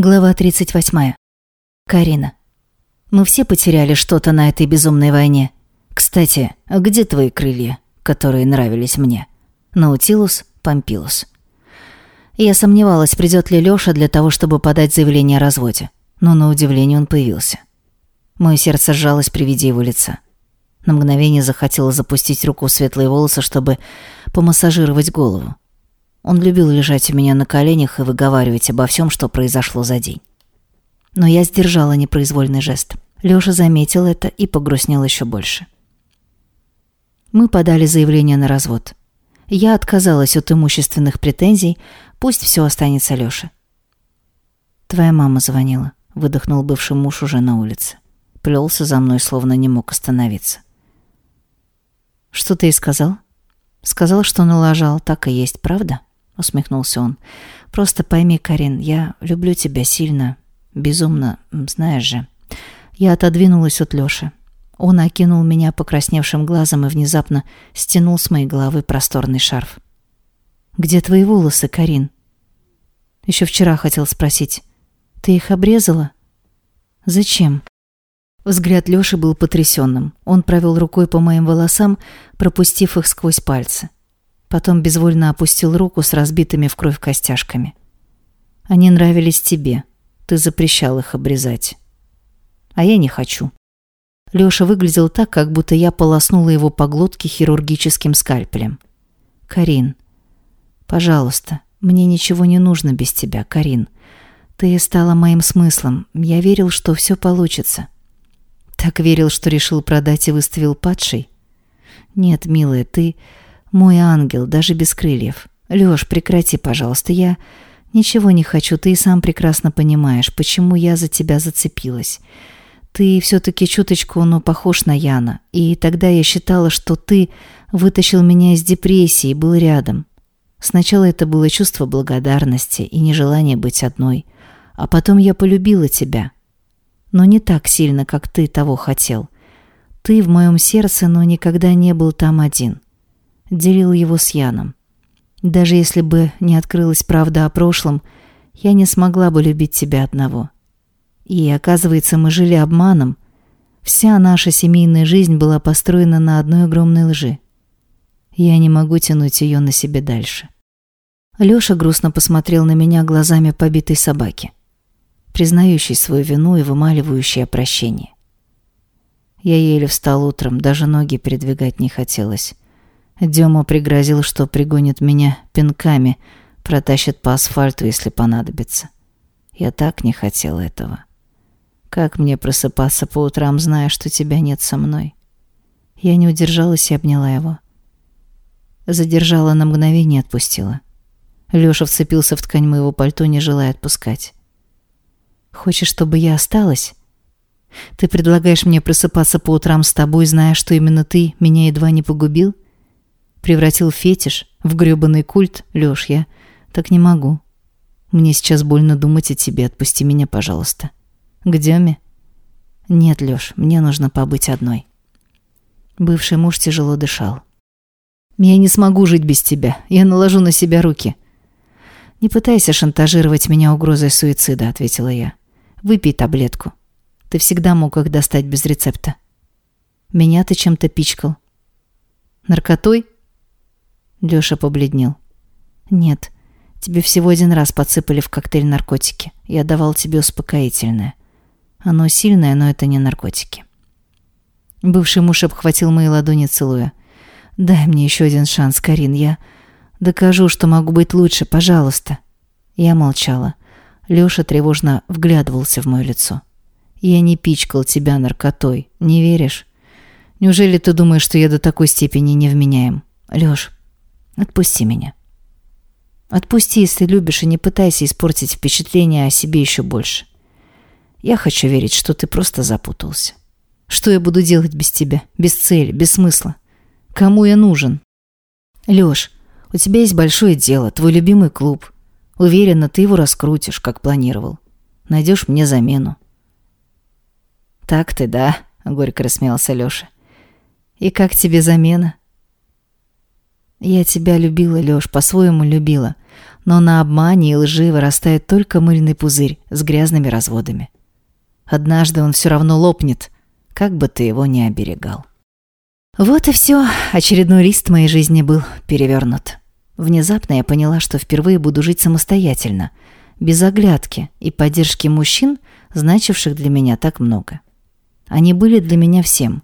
Глава 38. Карина. Мы все потеряли что-то на этой безумной войне. Кстати, где твои крылья, которые нравились мне? Наутилус, Помпилус. Я сомневалась, придет ли Лёша для того, чтобы подать заявление о разводе. Но на удивление он появился. Мое сердце сжалось при виде его лица. На мгновение захотела запустить руку в светлые волосы, чтобы помассажировать голову. Он любил лежать у меня на коленях и выговаривать обо всем, что произошло за день. Но я сдержала непроизвольный жест. Лёша заметил это и погрустнел еще больше. Мы подали заявление на развод. Я отказалась от имущественных претензий, пусть все останется Лёше. «Твоя мама звонила», — выдохнул бывший муж уже на улице. Плелся за мной, словно не мог остановиться. «Что ты и сказал?» «Сказал, что налажал, так и есть, правда?» Усмехнулся он. Просто пойми, Карин, я люблю тебя сильно, безумно, знаешь же. Я отодвинулась от Лёши. Он окинул меня покрасневшим глазом и внезапно стянул с моей головы просторный шарф. «Где твои волосы, Карин?» Еще вчера хотел спросить. «Ты их обрезала?» «Зачем?» Взгляд Лёши был потрясенным. Он провел рукой по моим волосам, пропустив их сквозь пальцы. Потом безвольно опустил руку с разбитыми в кровь костяшками. Они нравились тебе. Ты запрещал их обрезать. А я не хочу. Лёша выглядел так, как будто я полоснула его по глотке хирургическим скальпелем. Карин, пожалуйста, мне ничего не нужно без тебя, Карин. Ты стала моим смыслом. Я верил, что все получится. Так верил, что решил продать и выставил падший? Нет, милая, ты мой ангел, даже без крыльев. Лёш, прекрати, пожалуйста, я ничего не хочу, ты и сам прекрасно понимаешь, почему я за тебя зацепилась. Ты все-таки чуточку, но похож на Яна, и тогда я считала, что ты вытащил меня из депрессии и был рядом. Сначала это было чувство благодарности и нежелание быть одной, а потом я полюбила тебя. Но не так сильно, как ты того хотел. Ты в моем сердце, но никогда не был там один делил его с Яном. Даже если бы не открылась правда о прошлом, я не смогла бы любить тебя одного. И, оказывается, мы жили обманом. Вся наша семейная жизнь была построена на одной огромной лжи. Я не могу тянуть ее на себе дальше. Лёша грустно посмотрел на меня глазами побитой собаки, признающей свою вину и вымаливающей о прощении. Я еле встал утром, даже ноги передвигать не хотелось. Дема пригрозил, что пригонит меня пинками, протащит по асфальту, если понадобится. Я так не хотел этого. Как мне просыпаться по утрам, зная, что тебя нет со мной? Я не удержалась и обняла его. Задержала на мгновение и отпустила. Лёша вцепился в ткань моего пальто, не желая отпускать. «Хочешь, чтобы я осталась?» «Ты предлагаешь мне просыпаться по утрам с тобой, зная, что именно ты меня едва не погубил?» Превратил фетиш в грёбаный культ, Лёш, я так не могу. Мне сейчас больно думать о тебе, отпусти меня, пожалуйста. К Деме? Нет, Лёш, мне нужно побыть одной. Бывший муж тяжело дышал. Я не смогу жить без тебя, я наложу на себя руки. Не пытайся шантажировать меня угрозой суицида, ответила я. Выпей таблетку. Ты всегда мог их достать без рецепта. Меня ты чем-то пичкал. Наркотой? Лёша побледнел. «Нет, тебе всего один раз подсыпали в коктейль наркотики. Я давал тебе успокоительное. Оно сильное, но это не наркотики». Бывший муж обхватил мои ладони, целуя. «Дай мне еще один шанс, Карин. Я докажу, что могу быть лучше. Пожалуйста». Я молчала. Лёша тревожно вглядывался в моё лицо. «Я не пичкал тебя наркотой. Не веришь? Неужели ты думаешь, что я до такой степени невменяем? Лёш, Отпусти меня. Отпусти, если любишь, и не пытайся испортить впечатление о себе еще больше. Я хочу верить, что ты просто запутался. Что я буду делать без тебя? Без цели, без смысла? Кому я нужен? Лёш, у тебя есть большое дело, твой любимый клуб. Уверена, ты его раскрутишь, как планировал. Найдешь мне замену. Так ты, да? Горько рассмеялся Лёша. И как тебе замена? Я тебя любила, Лёш, по-своему любила. Но на обмане и лжи вырастает только мыльный пузырь с грязными разводами. Однажды он все равно лопнет, как бы ты его ни оберегал. Вот и все. Очередной лист моей жизни был перевернут. Внезапно я поняла, что впервые буду жить самостоятельно, без оглядки и поддержки мужчин, значивших для меня так много. Они были для меня всем.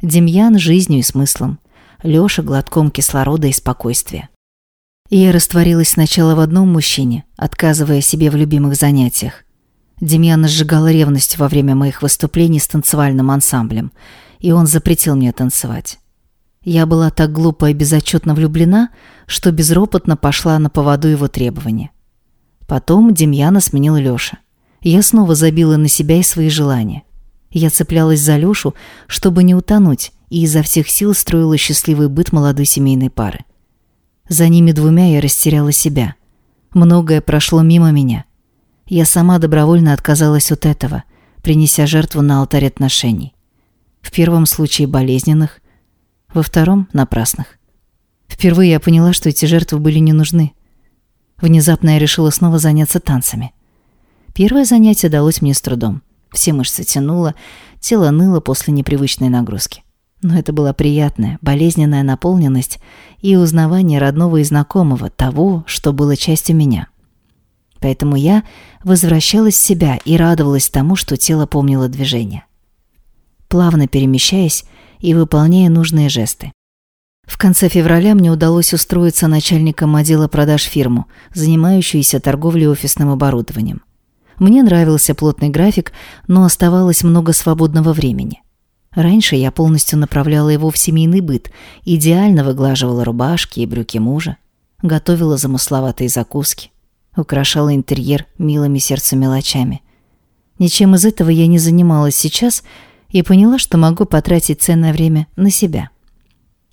Демьян – жизнью и смыслом. Лёша – глотком кислорода и спокойствия. Я растворилась сначала в одном мужчине, отказывая себе в любимых занятиях. Демьян сжигал ревность во время моих выступлений с танцевальным ансамблем – и он запретил мне танцевать. Я была так глупо и безотчетно влюблена, что безропотно пошла на поводу его требований. Потом Демьяна сменил Лёша. Я снова забила на себя и свои желания. Я цеплялась за Лёшу, чтобы не утонуть, и изо всех сил строила счастливый быт молодой семейной пары. За ними двумя я растеряла себя. Многое прошло мимо меня. Я сама добровольно отказалась от этого, принеся жертву на алтарь отношений. В первом случае болезненных, во втором – напрасных. Впервые я поняла, что эти жертвы были не нужны. Внезапно я решила снова заняться танцами. Первое занятие далось мне с трудом. Все мышцы тянуло, тело ныло после непривычной нагрузки. Но это была приятная, болезненная наполненность и узнавание родного и знакомого, того, что было частью меня. Поэтому я возвращалась в себя и радовалась тому, что тело помнило движение плавно перемещаясь и выполняя нужные жесты. В конце февраля мне удалось устроиться начальником отдела продаж фирму, занимающуюся торговлей офисным оборудованием. Мне нравился плотный график, но оставалось много свободного времени. Раньше я полностью направляла его в семейный быт, идеально выглаживала рубашки и брюки мужа, готовила замысловатые закуски, украшала интерьер милыми сердцу мелочами. Ничем из этого я не занималась сейчас – и поняла, что могу потратить ценное время на себя.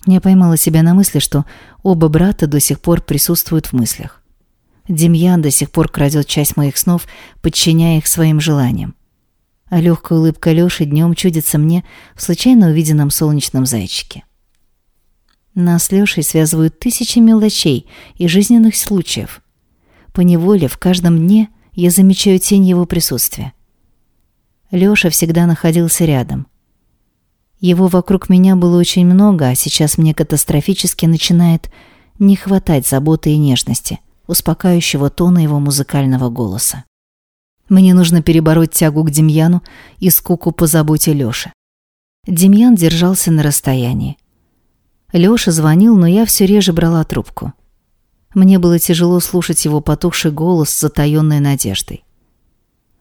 Я поймала себя на мысли, что оба брата до сих пор присутствуют в мыслях. Демьян до сих пор крадет часть моих снов, подчиняя их своим желаниям. А легкая улыбка Лёши днем чудится мне в случайно увиденном солнечном зайчике. Нас с Лёшей связывают тысячи мелочей и жизненных случаев. По неволе в каждом дне я замечаю тень его присутствия. Лёша всегда находился рядом. Его вокруг меня было очень много, а сейчас мне катастрофически начинает не хватать заботы и нежности, успокаивающего тона его музыкального голоса. Мне нужно перебороть тягу к Демьяну и скуку по заботе Лёши. Демьян держался на расстоянии. Лёша звонил, но я все реже брала трубку. Мне было тяжело слушать его потухший голос с затаённой надеждой.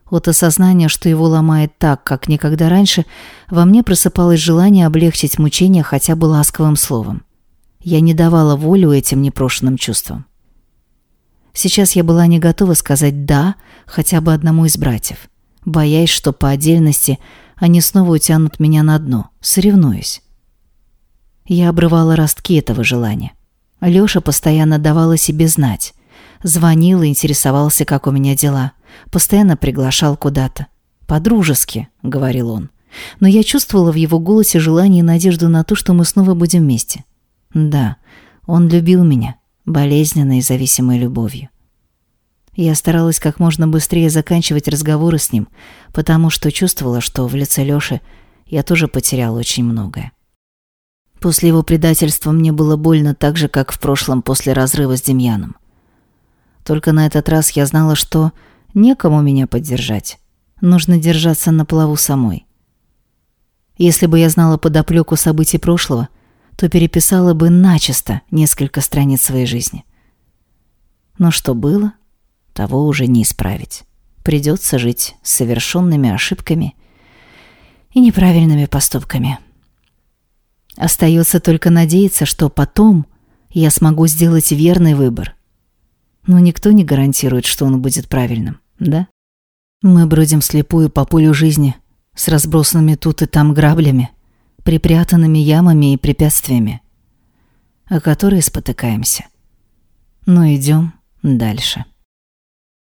От осознания, что его ломает так, как никогда раньше, во мне просыпалось желание облегчить мучения хотя бы ласковым словом. Я не давала волю этим непрошенным чувствам. Сейчас я была не готова сказать «да» хотя бы одному из братьев, боясь, что по отдельности они снова утянут меня на дно, соревнуясь. Я обрывала ростки этого желания. Лёша постоянно давала себе знать. Звонил и интересовался, как у меня дела – Постоянно приглашал куда-то. «По-дружески», — говорил он. Но я чувствовала в его голосе желание и надежду на то, что мы снова будем вместе. Да, он любил меня, болезненной и зависимой любовью. Я старалась как можно быстрее заканчивать разговоры с ним, потому что чувствовала, что в лице Лёши я тоже потеряла очень многое. После его предательства мне было больно так же, как в прошлом после разрыва с Демьяном. Только на этот раз я знала, что Некому меня поддержать. Нужно держаться на плаву самой. Если бы я знала подоплеку событий прошлого, то переписала бы начисто несколько страниц своей жизни. Но что было, того уже не исправить. Придется жить с совершенными ошибками и неправильными поступками. Остается только надеяться, что потом я смогу сделать верный выбор. Но никто не гарантирует, что он будет правильным да? Мы бродим слепую по полю жизни, с разбросанными тут и там граблями, припрятанными ямами и препятствиями, о которые спотыкаемся. Но идем дальше.